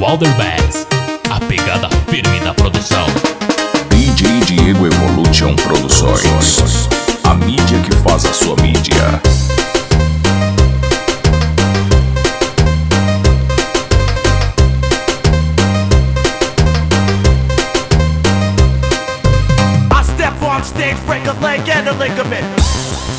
Valder Bass, a pegada firme da produção. DJ Diego Evolution Produções. A mídia que faz a sua mídia. I step on stage, break a leg and a ligament.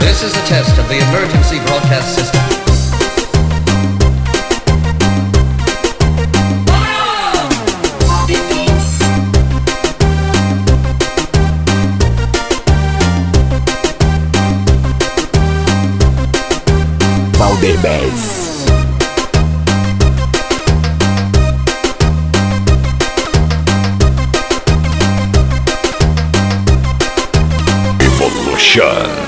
This is a test of the emergency broadcast system. Valder Nation.